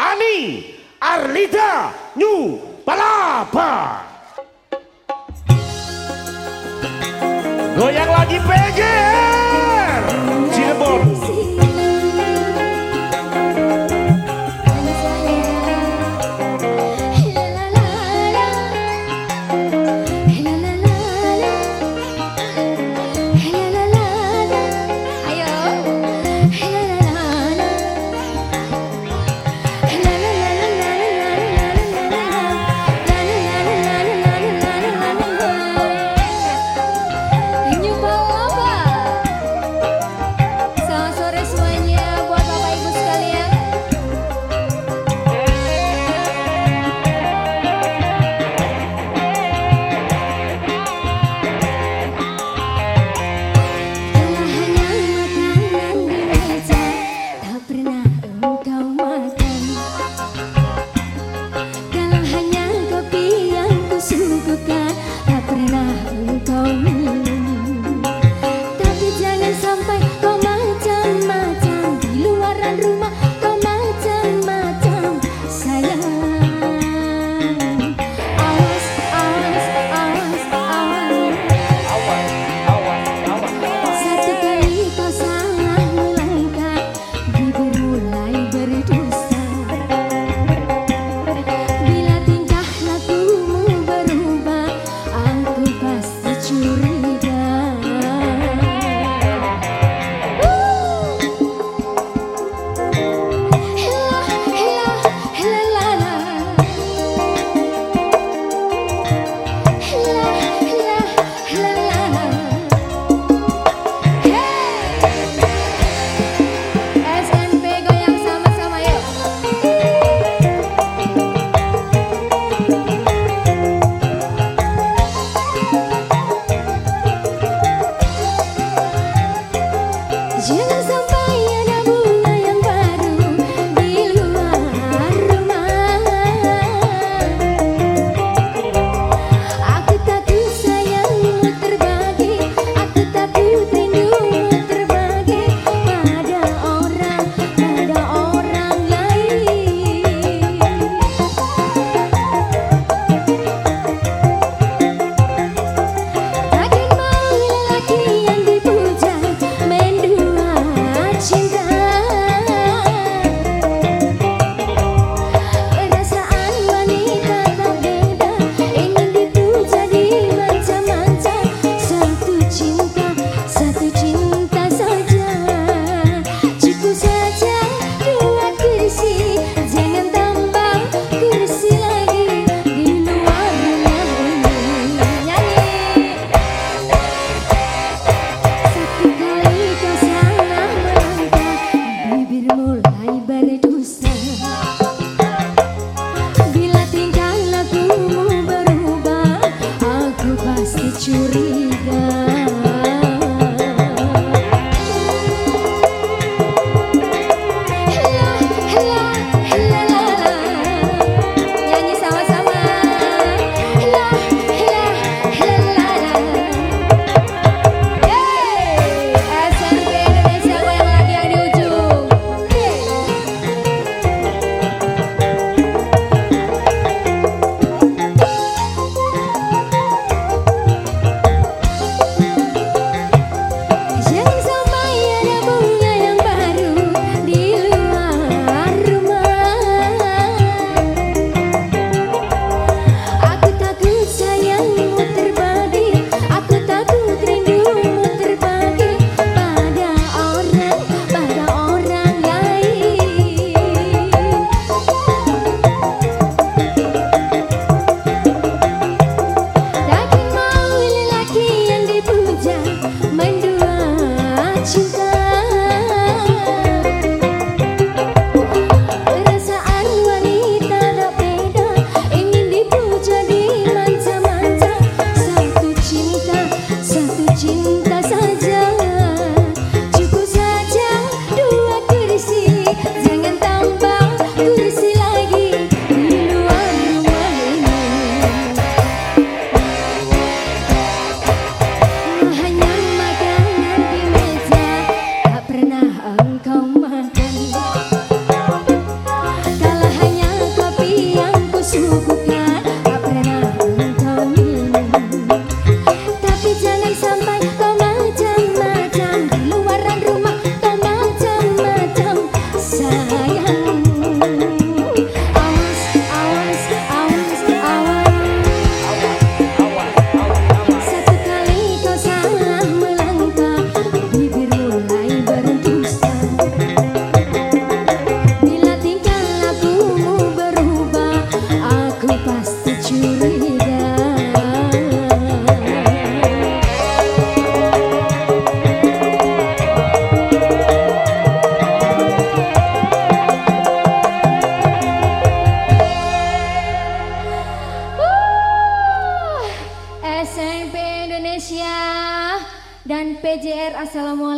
Ani Arlida New Palapa. Goyang lagi PG. Assalamualaikum.